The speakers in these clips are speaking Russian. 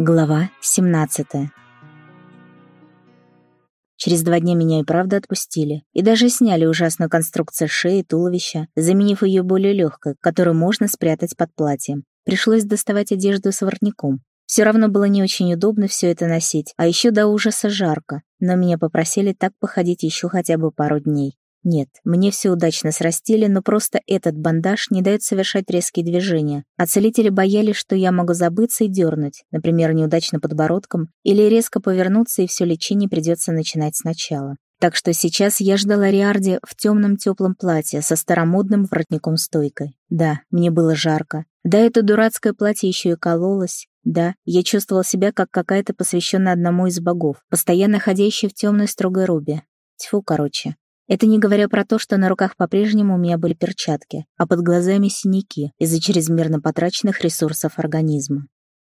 Глава 17 Через два дня меня и правда отпустили. И даже сняли ужасную конструкцию шеи и туловища, заменив ее более легкой, которую можно спрятать под платьем. Пришлось доставать одежду с воротником. Все равно было не очень удобно все это носить, а еще до ужаса жарко, но меня попросили так походить еще хотя бы пару дней. Нет, мне все удачно срастили, но просто этот бандаж не дает совершать резкие движения. А целители боялись, что я могу забыться и дернуть, например, неудачно подбородком, или резко повернуться, и все лечение придется начинать сначала. Так что сейчас я ждала Риарди в темном теплом платье со старомодным воротником-стойкой. Да, мне было жарко. Да, это дурацкое платье еще и кололось. Да, я чувствовала себя как какая-то посвященная одному из богов, постоянно ходящая в темной строгой рубе. Тьфу, короче. Это не говоря про то, что на руках по-прежнему у меня были перчатки, а под глазами синяки из-за чрезмерно потраченных ресурсов организма.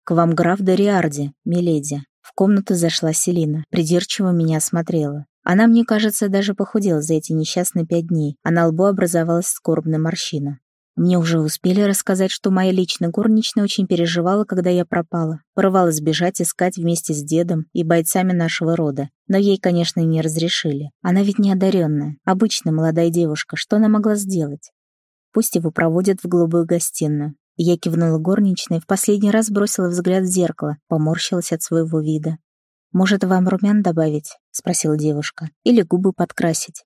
«К вам граф Дориарди, миледи». В комнату зашла Селина, придирчиво меня осмотрела. Она, мне кажется, даже похудела за эти несчастные пять дней, а на лбу образовалась скорбная морщина. Мне уже успели рассказать, что моя личная горничная очень переживала, когда я пропала. Порывалась бежать, искать вместе с дедом и бойцами нашего рода. Но ей, конечно, не разрешили. Она ведь не одаренная, обычная молодая девушка. Что она могла сделать? Пусть его проводят в голубую гостиную. Я кивнула горничной, в последний раз бросила взгляд в зеркало, поморщилась от своего вида. «Может, вам румян добавить?» — спросила девушка. «Или губы подкрасить?»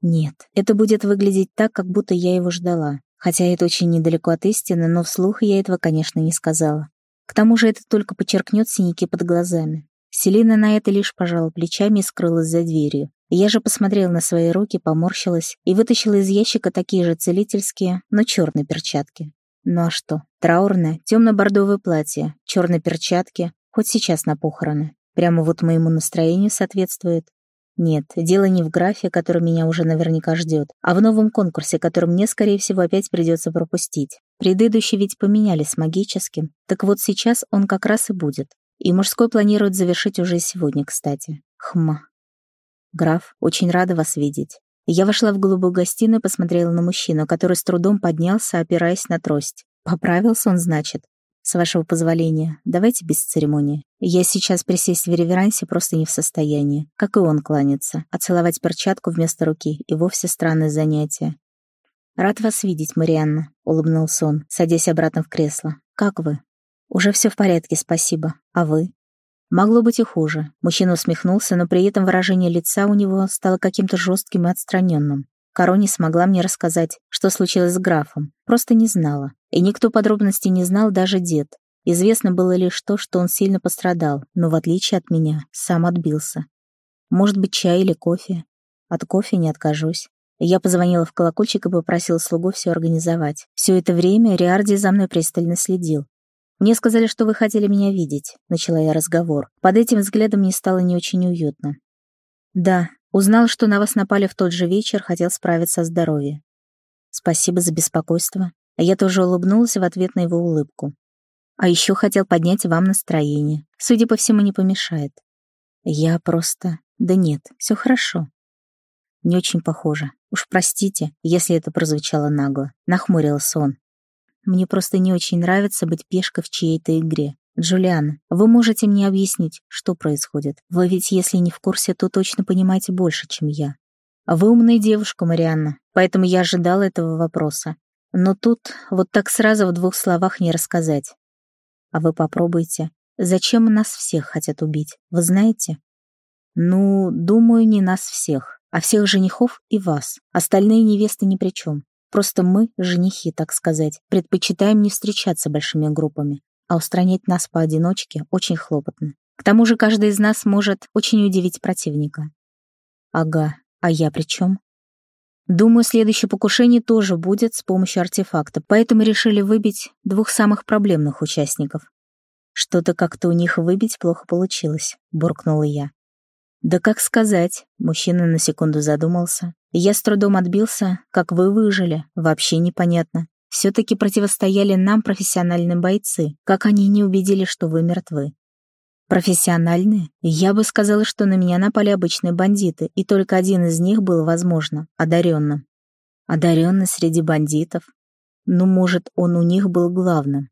«Нет, это будет выглядеть так, как будто я его ждала. Хотя это очень недалеко от истины, но вслух я этого, конечно, не сказала. К тому же это только подчеркнет синяки под глазами. Селина на это лишь пожала плечами и скрылась за дверью. Я же посмотрела на свои руки, поморщилась и вытащила из ящика такие же целительские, но черные перчатки. Ну а что? Траурное, темно-бордовое платье, черные перчатки, хоть сейчас на похороны. Прямо вот моему настроению соответствует. Нет, дело не в графе, который меня уже наверняка ждет, а в новом конкурсе, который мне, скорее всего, опять придется пропустить. Предыдущий ведь поменяли с магическим, так вот сейчас он как раз и будет. И мужской планирует завершить уже сегодня, кстати. Хма. Граф, очень рада вас видеть. Я вошла в голубую гостиную и посмотрела на мужчину, который с трудом поднялся, опираясь на трость. Поправился он, значит. С вашего позволения, давайте без церемонии. Я сейчас присесть в реверансе просто не в состоянии. Как и он кланяться. А целовать перчатку вместо руки и вовсе странное занятие. «Рад вас видеть, Марианна», — улыбнулся он, садясь обратно в кресло. «Как вы?» «Уже все в порядке, спасибо. А вы?» Могло быть и хуже. Мужчина усмехнулся, но при этом выражение лица у него стало каким-то жестким и отстраненным. Каро не смогла мне рассказать, что случилось с графом, просто не знала. И никто подробностей не знал, даже дед. Известно было лишь то, что он сильно пострадал, но в отличие от меня, сам отбился. Может быть, чай или кофе? От кофе не откажусь. Я позвонила в колокольчик и попросила слугу все организовать. Все это время Риарди за мной пристально следил. «Мне сказали, что вы хотели меня видеть», — начала я разговор. Под этим взглядом мне стало не очень уютно. «Да, Узнал, что на вас напали в тот же вечер, хотел справиться о здоровье. Спасибо за беспокойство. А я тоже улыбнулась в ответ на его улыбку. А еще хотел поднять вам настроение. Судя по всему, не помешает. Я просто... Да нет, все хорошо. Не очень похоже. Уж простите, если это прозвучало нагло. Нахмурился он. Мне просто не очень нравится быть пешкой в чьей-то игре. «Джулиан, вы можете мне объяснить, что происходит? Вы ведь, если не в курсе, то точно понимаете больше, чем я. Вы умная девушка, Марианна, поэтому я ожидала этого вопроса. Но тут вот так сразу в двух словах не рассказать. А вы попробуйте. Зачем нас всех хотят убить, вы знаете? Ну, думаю, не нас всех, а всех женихов и вас. Остальные невесты ни при чем. Просто мы, женихи, так сказать, предпочитаем не встречаться большими группами, а устранять нас поодиночке очень хлопотно. К тому же каждый из нас может очень удивить противника. Ага, а я при чем? Думаю, следующее покушение тоже будет с помощью артефакта, поэтому решили выбить двух самых проблемных участников. Что-то как-то у них выбить плохо получилось, буркнула я. Да как сказать, мужчина на секунду задумался. Я с трудом отбился, как вы выжили, вообще непонятно. Все-таки противостояли нам профессиональные бойцы. Как они не убедили, что вы мертвы? Профессиональные? Я бы сказала, что на меня напали обычные бандиты, и только один из них был, возможно, одаренным. Одаренный среди бандитов? Ну, может, он у них был главным.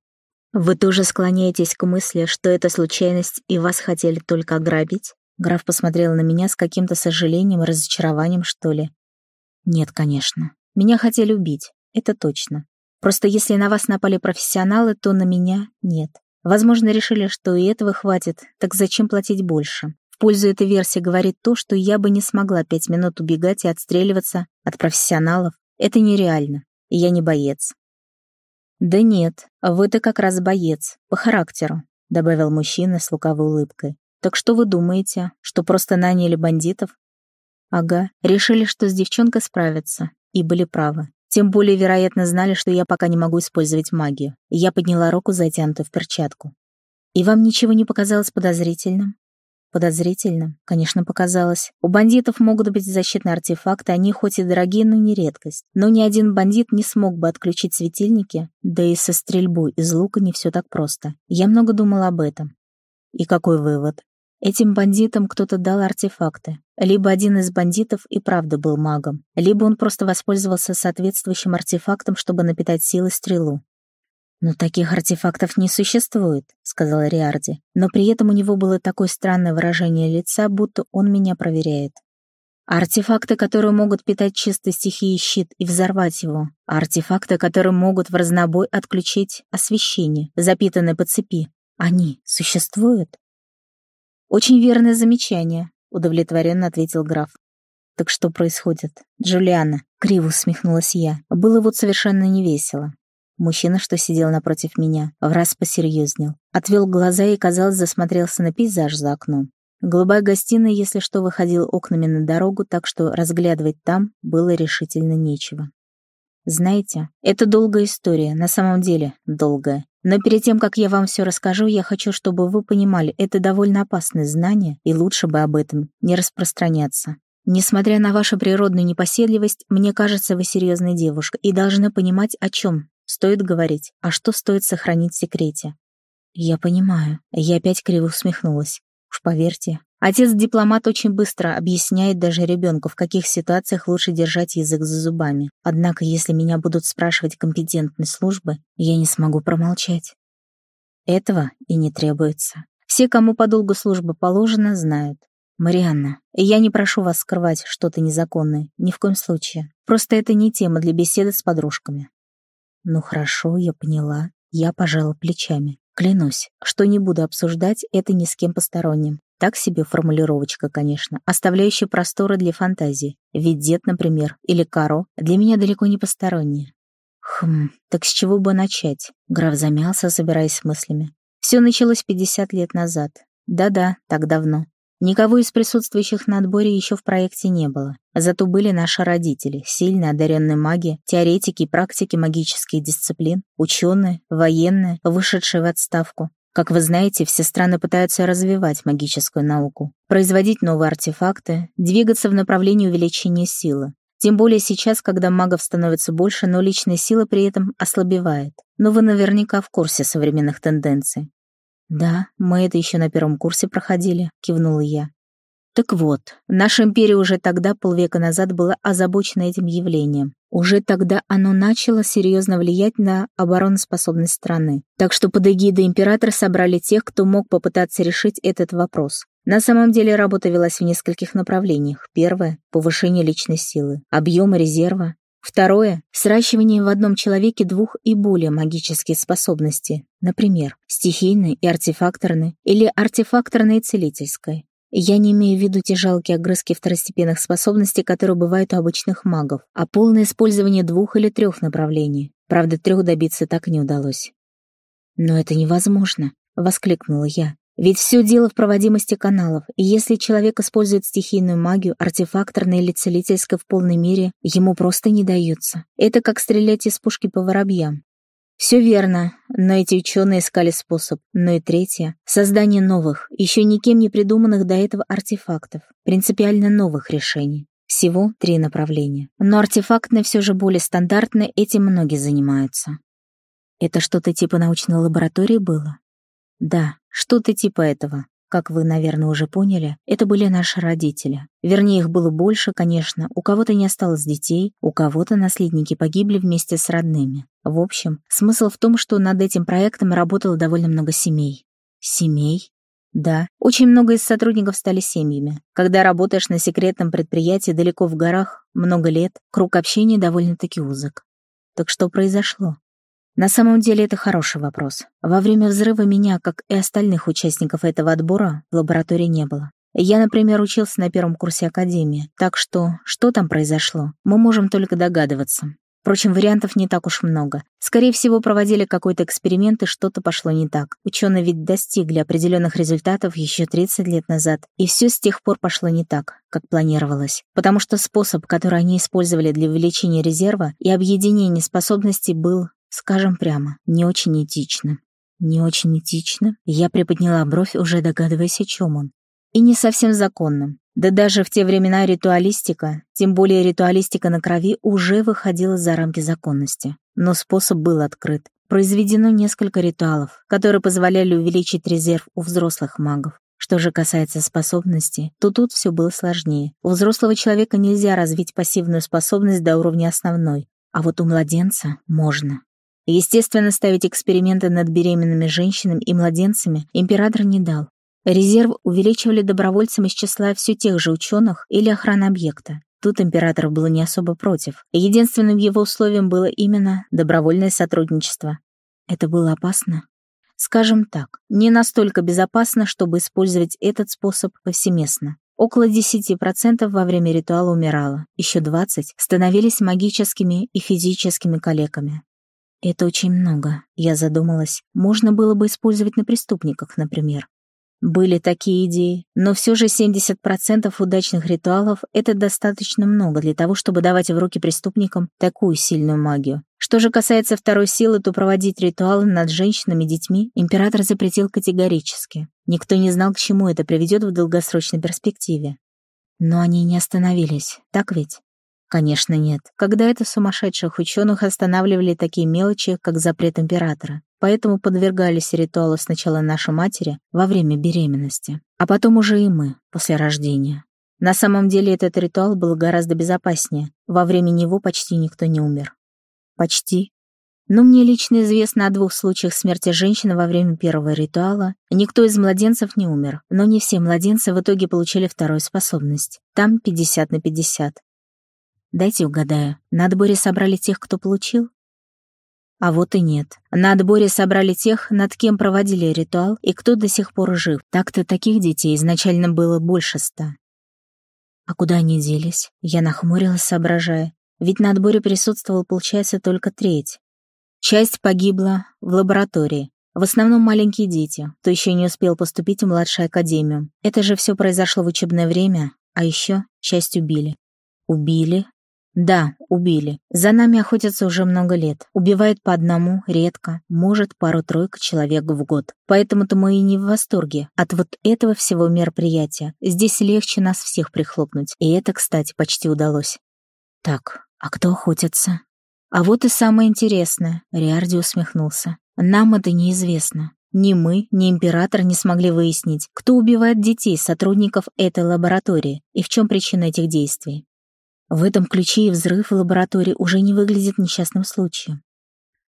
Вы тоже склоняетесь к мысли, что это случайность и вас хотели только ограбить? Граф посмотрел на меня с каким-то сожалением и разочарованием, что ли. Нет, конечно. Меня хотели убить, это точно. Просто если на вас напали профессионалы, то на меня нет. Возможно, решили, что и этого хватит, так зачем платить больше? В пользу этой версии говорит то, что я бы не смогла пять минут убегать и отстреливаться от профессионалов. Это нереально, и я не боец. «Да нет, вы-то как раз боец, по характеру», — добавил мужчина с лукавой улыбкой. «Так что вы думаете, что просто наняли бандитов?» «Ага, решили, что с девчонкой справятся, и были правы. Тем более, вероятно, знали, что я пока не могу использовать магию. Я подняла руку, затянутую в перчатку. «И вам ничего не показалось подозрительным?» Подозрительным, конечно, показалось. У бандитов могут быть защитные артефакты, они хоть и дорогие, но не редкость. Но ни один бандит не смог бы отключить светильники, да и со стрельбой из лука не все так просто. Я много думала об этом. И какой вывод? Этим бандитам кто-то дал артефакты. Либо один из бандитов и правда был магом, либо он просто воспользовался соответствующим артефактом, чтобы напитать силой стрелу. «Но таких артефактов не существует», — сказала Риарди. Но при этом у него было такое странное выражение лица, будто он меня проверяет. артефакты, которые могут питать чистой стихией щит и взорвать его. артефакты, которые могут в разнобой отключить освещение, запитанное по цепи. Они существуют? «Очень верное замечание», — удовлетворенно ответил граф. «Так что происходит?» «Джулиана», — криво усмехнулась я. Было вот совершенно невесело. Мужчина, что сидел напротив меня, в раз посерьезнел. Отвел глаза и, казалось, засмотрелся на пейзаж за окном. Голубая гостиная, если что, выходила окнами на дорогу, так что разглядывать там было решительно нечего. Знаете, это долгая история, на самом деле долгая. Но перед тем, как я вам все расскажу, я хочу, чтобы вы понимали, это довольно опасное знание, и лучше бы об этом не распространяться. Несмотря на вашу природную непоседливость, мне кажется, вы серьезная девушка и должны понимать, о чем стоит говорить, а что стоит сохранить в секрете. Я понимаю. Я опять криво усмехнулась. Уж поверьте, Отец-дипломат очень быстро объясняет даже ребенку, в каких ситуациях лучше держать язык за зубами. Однако, если меня будут спрашивать компетентной службы, я не смогу промолчать. Этого и не требуется. Все, кому по долгу службы положено, знают. Марианна, я не прошу вас скрывать что-то незаконное, ни в коем случае. Просто это не тема для беседы с подружками. Ну хорошо, я поняла. Я пожала плечами. Клянусь, что не буду обсуждать это ни с кем посторонним. Так себе формулировочка, конечно, оставляющая просторы для фантазии. Ведь дед, например, или Каро для меня далеко не посторонние. Хм, так с чего бы начать? Граф замялся, собираясь с мыслями. Все началось 50 лет назад. Да-да, так давно. Никого из присутствующих на отборе еще в проекте не было. Зато были наши родители, сильно одаренные маги, теоретики и практики магических дисциплин, ученые, военные, вышедшие в отставку, как вы знаете, все страны пытаются развивать магическую науку, производить новые артефакты, двигаться в направлении увеличения силы. Тем более сейчас, когда магов становится больше, но личная сила при этом ослабевает. Но вы наверняка в курсе современных тенденций. «Да, мы это еще на первом курсе проходили», — кивнула я. Так вот, наша империя уже тогда, полвека назад, была озабочена этим явлением. Уже тогда оно начало серьезно влиять на обороноспособность страны. Так что под эгидой императора собрали тех, кто мог попытаться решить этот вопрос. На самом деле работа велась в нескольких направлениях. Первое — повышение личной силы, объема резерва. Второе — сращивание в одном человеке двух и более магических способностей, например, стихийной и артефакторной или артефакторной и целительской. Я не имею в виду те жалкие огрызки второстепенных способностей, которые бывают у обычных магов, а полное использование двух или трех направлений. Правда, трех добиться так и не удалось. «Но это невозможно», — воскликнула я. «Ведь все дело в проводимости каналов, и если человек использует стихийную магию, артефакторной или целительской в полной мере, ему просто не дается. Это как стрелять из пушки по воробьям. Все верно, но эти ученые искали способ. Но и третье — создание новых, еще никем не придуманных до этого артефактов, принципиально новых решений. Всего три направления. Но артефактное все же более стандартное, этим многие занимаются. Это что-то типа научной лаборатории было? Да, что-то типа этого. Как вы, наверное, уже поняли, это были наши родители. Вернее, их было больше, конечно, у кого-то не осталось детей, у кого-то наследники погибли вместе с родными. В общем, смысл в том, что над этим проектом работало довольно много семей. Семей? Да, очень много из сотрудников стали семьями. Когда работаешь на секретном предприятии далеко в горах, много лет, круг общения довольно-таки узок. Так что произошло? На самом деле это хороший вопрос. Во время взрыва меня, как и остальных участников этого отбора, в лаборатории не было. Я, например, учился на первом курсе академии, так что что там произошло, мы можем только догадываться. Впрочем, вариантов не так уж много. Скорее всего, проводили какой-то эксперимент, и что-то пошло не так. Ученые ведь достигли определенных результатов еще 30 лет назад, и все с тех пор пошло не так, как планировалось. Потому что способ, который они использовали для увеличения резерва и объединения способностей, был Скажем прямо, не очень этично. Не очень этично? Я приподняла бровь, уже догадываясь, о чем он. И не совсем законным. Да даже в те времена ритуалистика, тем более ритуалистика на крови, уже выходила за рамки законности. Но способ был открыт. Произведено несколько ритуалов, которые позволяли увеличить резерв у взрослых магов. Что же касается способностей, то тут все было сложнее. У взрослого человека нельзя развить пассивную способность до уровня основной, а вот у младенца можно. Естественно, ставить эксперименты над беременными женщинами и младенцами император не дал. Резерв увеличивали добровольцам из числа все тех же ученых или охраны объекта. Тут император был не особо против. Единственным его условием было именно добровольное сотрудничество. Это было опасно? Скажем так, не настолько безопасно, чтобы использовать этот способ повсеместно. Около 10% во время ритуала умирало, еще 20% становились магическими и физическими калеками. Это очень много, я задумалась. Можно было бы использовать на преступниках, например. Были такие идеи, но все же 70% удачных ритуалов — это достаточно много для того, чтобы давать в руки преступникам такую сильную магию. Что же касается второй силы, то проводить ритуалы над женщинами и детьми император запретил категорически. Никто не знал, к чему это приведет в долгосрочной перспективе. Но они не остановились, так ведь? Конечно, нет. Когда это сумасшедших ученых останавливали такие мелочи, как запрет императора. Поэтому подвергались ритуалу сначала нашей матери во время беременности, а потом уже и мы, после рождения. На самом деле этот ритуал был гораздо безопаснее. Во время него почти никто не умер. Почти. Но мне лично известно о двух случаях смерти женщины во время первого ритуала. Никто из младенцев не умер, но не все младенцы в итоге получили вторую способность. Там 50 на 50. Дайте угадаю, на отборе собрали тех, кто получил? А вот и нет. На отборе собрали тех, над кем проводили ритуал и кто до сих пор жив. Так-то таких детей изначально было больше ста. А куда они делись? Я нахмурилась, соображая. Ведь на отборе присутствовал, получается, только треть. Часть погибла в лаборатории. В основном маленькие дети, кто еще не успел поступить в младшую академию. Это же все произошло в учебное время, а еще часть убили. Убили, да, убили. За нами охотятся уже много лет. Убивают по одному, редко, может, пару-тройку человек в год. Поэтому-то мы и не в восторге от вот этого всего мероприятия. Здесь легче нас всех прихлопнуть. И это, кстати, почти удалось. Так, а кто охотится? А вот и самое интересное, Риарди усмехнулся. Нам это неизвестно. Ни мы, ни император не смогли выяснить, кто убивает детей сотрудников этой лаборатории и в чем причина этих действий. В этом ключе и взрыв в лаборатории уже не выглядит несчастным случаем.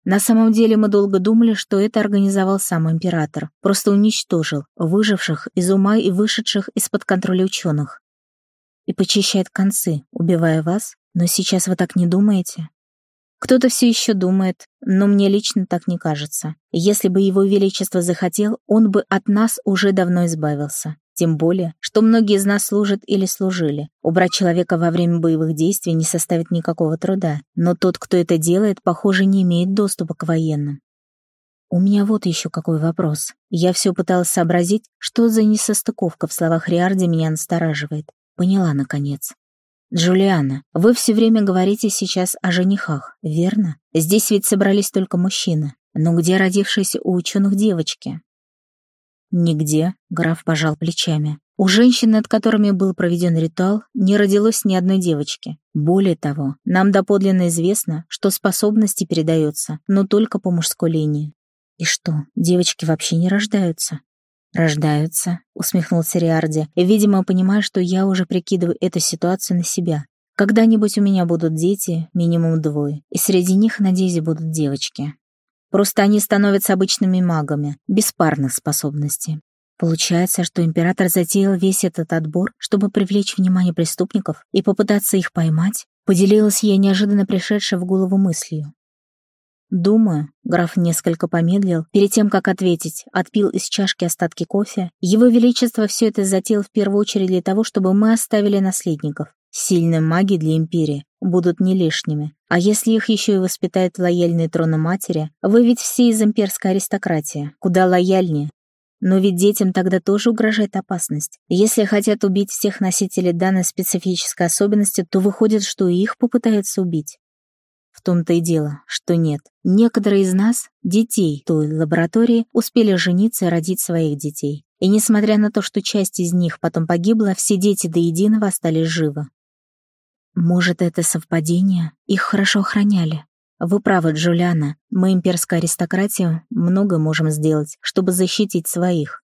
На самом деле мы долго думали, что это организовал сам император, просто уничтожил выживших из ума и вышедших из-под контроля ученых. И почищает концы, убивая вас, но сейчас вы так не думаете? Кто-то все еще думает, но мне лично так не кажется. Если бы его величество захотел, он бы от нас уже давно избавился. Тем более, что многие из нас служат или служили. Убрать человека во время боевых действий не составит никакого труда, но тот, кто это делает, похоже, не имеет доступа к военным. У меня вот еще какой вопрос. Я все пыталась сообразить, что за несостыковка в словах Риарди меня настораживает. Поняла, наконец. «Джулиана, вы все время говорите сейчас о женихах, верно? Здесь ведь собрались только мужчины. Но где родившиеся у ученых девочки? «Нигде», — граф пожал плечами. «У женщин, над которыми был проведен ритуал, не родилось ни одной девочки. Более того, нам доподлинно известно, что способности передаются, но только по мужской линии. И что, девочки вообще не рождаются? «Рождаются», — усмехнулся Риарди, видимо, понимая, что я уже прикидываю эту ситуацию на себя. «Когда-нибудь у меня будут дети, минимум двое, и среди них, надеюсь, будут девочки. Просто они становятся обычными магами, без парных способностей. Получается, что император затеял весь этот отбор, чтобы привлечь внимание преступников и попытаться их поймать, поделилась я неожиданно пришедшей в голову мыслью. Думаю, граф несколько помедлил, перед тем, как ответить, отпил из чашки остатки кофе. Его Величество все это затеял в первую очередь для того, чтобы мы оставили наследников. Сильные маги для Империи будут не лишними. А если их еще и воспитают лояльные трону матери, вы ведь все из имперской аристократии, куда лояльнее. Но ведь детям тогда тоже угрожает опасность. Если хотят убить всех носителей данной специфической особенности, то выходит, что и их попытаются убить. В том-то и дело, что нет. Некоторые из нас, детей той лаборатории, успели жениться и родить своих детей. И несмотря на то, что часть из них потом погибла, все дети до единого остались живы. Может, это совпадение? Их хорошо охраняли. Вы правы, Джулиана. Мы, имперская аристократия, много можем сделать, чтобы защитить своих.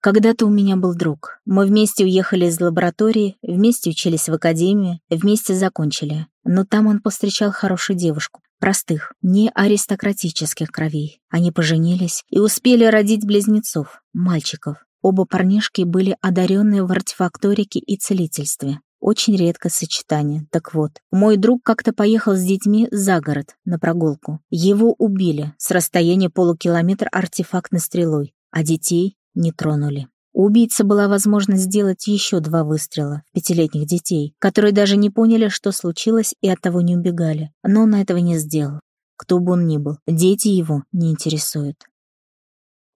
Когда-то у меня был друг. Мы вместе уехали из лаборатории, вместе учились в академии, вместе закончили. Но там он повстречал хорошую девушку, простых, не аристократических кровей. Они поженились и успели родить близнецов, мальчиков. Оба парнишки были одаренные в артефакторике и целительстве. Очень редкое сочетание. Так вот, мой друг как-то поехал с детьми за город на прогулку. Его убили с расстояния полукилометра артефактной стрелой, а детей не тронули. У убийцы была возможность сделать еще два выстрела в пятилетних детей, которые даже не поняли, что случилось, и оттого не убегали. Но он этого не сделал. Кто бы он ни был, дети его не интересуют.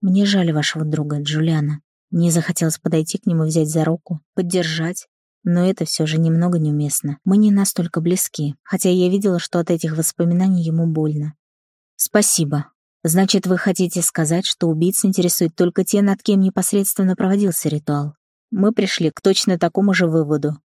Мне жаль вашего друга, Джулиана. Мне захотелось подойти к нему, взять за руку, поддержать. Но это все же немного неуместно. Мы не настолько близки, хотя я видела, что от этих воспоминаний ему больно. Спасибо, Значит, вы хотите сказать, что убийц интересует только те, над кем непосредственно проводился ритуал? Мы пришли к точно такому же выводу.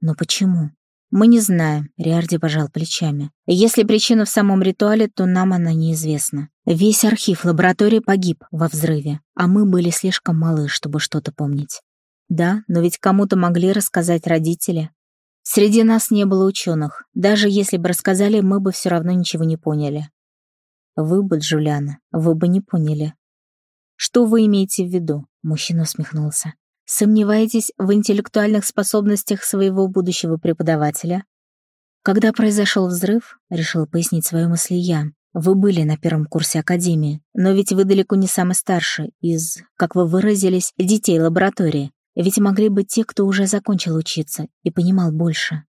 Но почему? Мы не знаем, Риарди пожал плечами. Если причина в самом ритуале, то нам она неизвестна. Весь архив лаборатории погиб во взрыве, а мы были слишком малы, чтобы что-то помнить. Да, но ведь кому-то могли рассказать родители. Среди нас не было ученых. Даже если бы рассказали, мы бы все равно ничего не поняли. Вы бы, Джулиана, вы бы не поняли. Что вы имеете в виду? Мужчина усмехнулся. Сомневаетесь в интеллектуальных способностях своего будущего преподавателя? Когда произошел взрыв, решил пояснить свою мысль я. Вы были на первом курсе академии, но ведь вы далеко не самый старший из, как вы выразились, детей лаборатории. Ведь могли быть те, кто уже закончил учиться и понимал больше.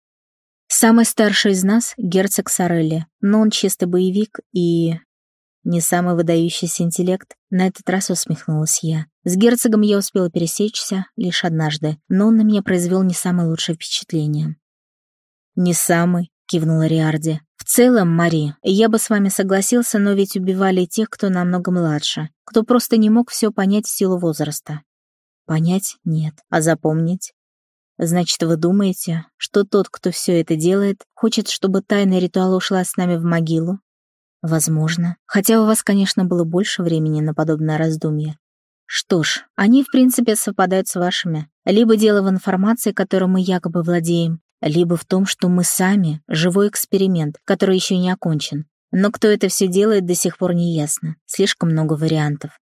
Самый старший из нас — герцог Сорелли, но он чистый боевик и не самый выдающийся интеллект, на этот раз усмехнулась я. С герцогом я успела пересечься лишь однажды, но он на меня произвел не самое лучшее впечатление. «Не самый», — кивнула Риарди. «В целом, Мари, я бы с вами согласился, но ведь убивали тех, кто намного младше, кто просто не мог все понять в силу возраста». «Понять — нет, а запомнить?» «Значит, вы думаете, что тот, кто все это делает, хочет, чтобы тайный ритуал ушла с нами в могилу, Возможно. Хотя у вас, конечно, было больше времени на подобное раздумье. Что ж, они, в принципе, совпадают с вашими. Либо дело в информации, которой мы якобы владеем, либо в том, что мы сами — живой эксперимент, который еще не окончен. Но кто это все делает, до сих пор не ясно. Слишком много вариантов.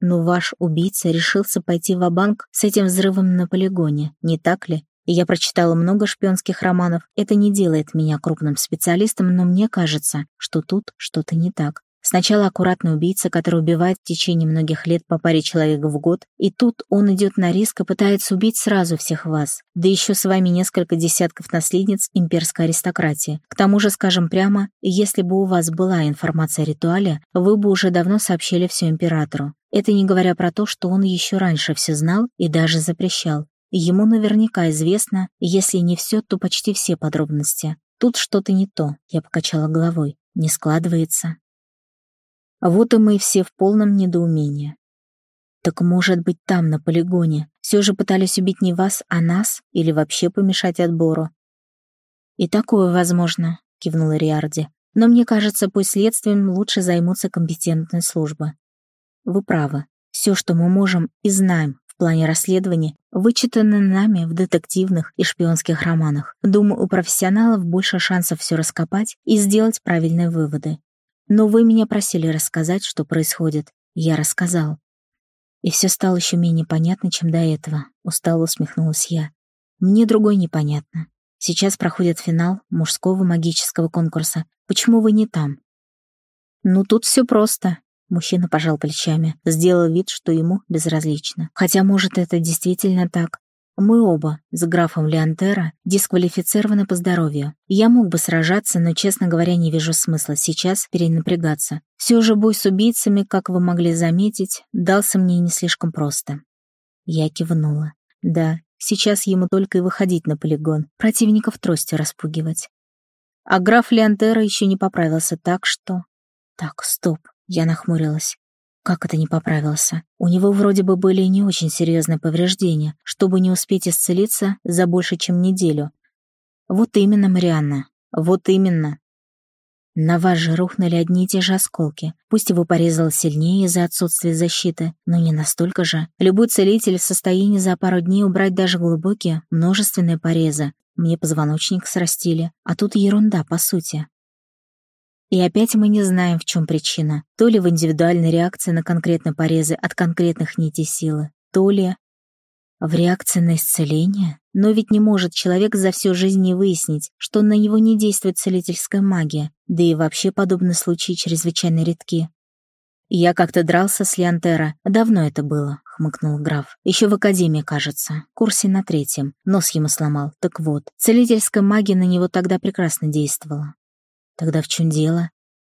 Но ваш убийца решился пойти в банк с этим взрывом на полигоне, не так ли? Я прочитала много шпионских романов. Это не делает меня крупным специалистом, но мне кажется, что тут что-то не так. Сначала аккуратный убийца, который убивает в течение многих лет по паре человек в год, и тут он идет на риск и пытается убить сразу всех вас, да еще с вами несколько десятков наследниц имперской аристократии. К тому же, скажем прямо, если бы у вас была информация о ритуале, вы бы уже давно сообщили все императору. Это не говоря про то, что он еще раньше все знал и даже запрещал. Ему наверняка известно, если не все, то почти все подробности. Тут что-то не то, я покачала головой. Не складывается. Вот и мы все в полном недоумении. Так может быть там, на полигоне, все же пытались убить не вас, а нас, или вообще помешать отбору? И такое возможно, кивнула Риарди. Но мне кажется, пусть следствием лучше займутся компетентные службы. Вы правы. Все, что мы можем и знаем в плане расследования, вычитано нами в детективных и шпионских романах. Думаю, у профессионалов больше шансов все раскопать и сделать правильные выводы. Но вы меня просили рассказать, что происходит. Я рассказал. И все стало еще менее понятно, чем до этого. Устало усмехнулась я. Мне другой непонятно. Сейчас проходит финал мужского магического конкурса. Почему вы не там? Ну, тут все просто. Мужчина пожал плечами, сделал вид, что ему безразлично. Хотя, может, это действительно так. Мы оба с графом Леонтера дисквалифицированы по здоровью. Я мог бы сражаться, но, честно говоря, не вижу смысла сейчас перенапрягаться. Все же бой с убийцами, как вы могли заметить, дался мне не слишком просто. Я кивнула. Да, сейчас ему только и выходить на полигон, противников тростью распугивать. А граф Леонтера еще не поправился так, что... Так, стоп, я нахмурилась. Как это не поправился? У него вроде бы были не очень серьезные повреждения, чтобы не успеть исцелиться за больше, чем неделю. Вот именно, Марианна, вот именно. На вас же рухнули одни и те же осколки. Пусть его порезало сильнее из-за отсутствия защиты, но не настолько же. Любой целитель в состоянии за пару дней убрать даже глубокие, множественные порезы. Мне позвоночник срастили, а тут ерунда, по сути. И опять мы не знаем, в чем причина. То ли в индивидуальной реакции на конкретные порезы от конкретных нитей силы, то ли в реакции на исцеление. Но ведь не может человек за всю жизнь не выяснить, что на него не действует целительская магия, да и вообще подобные случаи чрезвычайно редки. «Я как-то дрался с Леонтера. Давно это было», — хмыкнул граф. Еще в академии, кажется. Курсе на третьем. Нос ему сломал. Так вот, целительская магия на него тогда прекрасно действовала. Тогда в чем дело?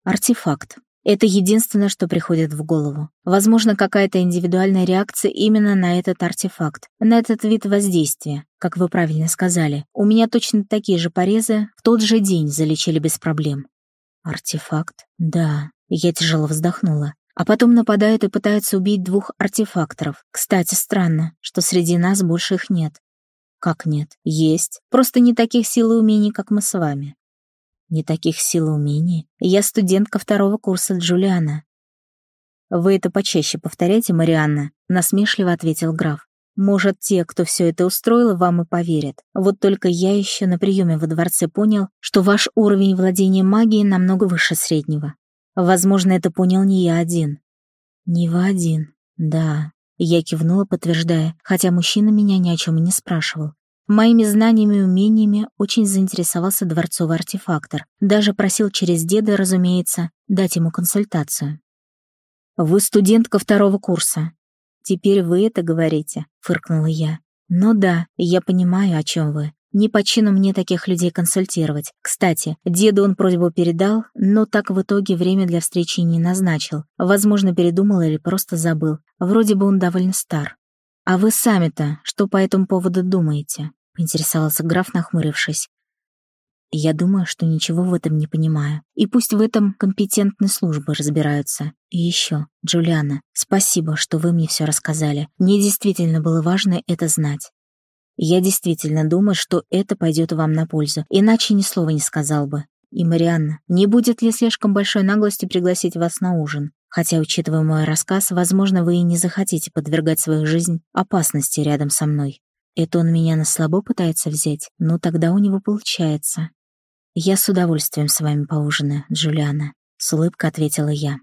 Артефакт. Это единственное, что приходит в голову. Возможно, какая-то индивидуальная реакция именно на этот артефакт, на этот вид воздействия, как вы правильно сказали. У меня точно такие же порезы в тот же день залечили без проблем. Артефакт? Да. Я тяжело вздохнула. А потом нападают и пытаются убить двух артефакторов. Кстати, странно, что среди нас больше их нет. Как нет? Есть. Просто не таких сил и умений, как мы с вами. Не таких сил и умений. Я студентка второго курса Джулиана. «Вы это почаще повторяйте, Марианна», — насмешливо ответил граф. «Может, те, кто все это устроил, вам и поверят. Вот только я еще на приеме во дворце понял, что ваш уровень владения магией намного выше среднего. Возможно, это понял не я один». «Не вы один, да». Я кивнула, подтверждая, хотя мужчина меня ни о чем и не спрашивал. Моими знаниями и умениями очень заинтересовался дворцовый артефактор. Даже просил через деда, разумеется, дать ему консультацию. «Вы студентка второго курса». «Теперь вы это говорите», — фыркнула я. «Ну да, я понимаю, о чем вы. Не по чину мне таких людей консультировать. Кстати, деду он просьбу передал, но так в итоге время для встречи не назначил. Возможно, передумал или просто забыл. Вроде бы он довольно стар. А вы сами-то что по этому поводу думаете?» Поинтересовался граф, нахмурившись. «Я думаю, что ничего в этом не понимаю. И пусть в этом компетентные службы разбираются. И еще, Джулиана, спасибо, что вы мне все рассказали. Мне действительно было важно это знать. Я действительно думаю, что это пойдет вам на пользу, иначе ни слова не сказал бы. И, Марианна, не будет ли слишком большой наглости пригласить вас на ужин? Хотя, учитывая мой рассказ, возможно, вы и не захотите подвергать свою жизнь опасности рядом со мной. Это он меня на слабо пытается взять, но тогда у него получается. Я с удовольствием с вами поужинаю, Джулиана, с улыбкой ответила я.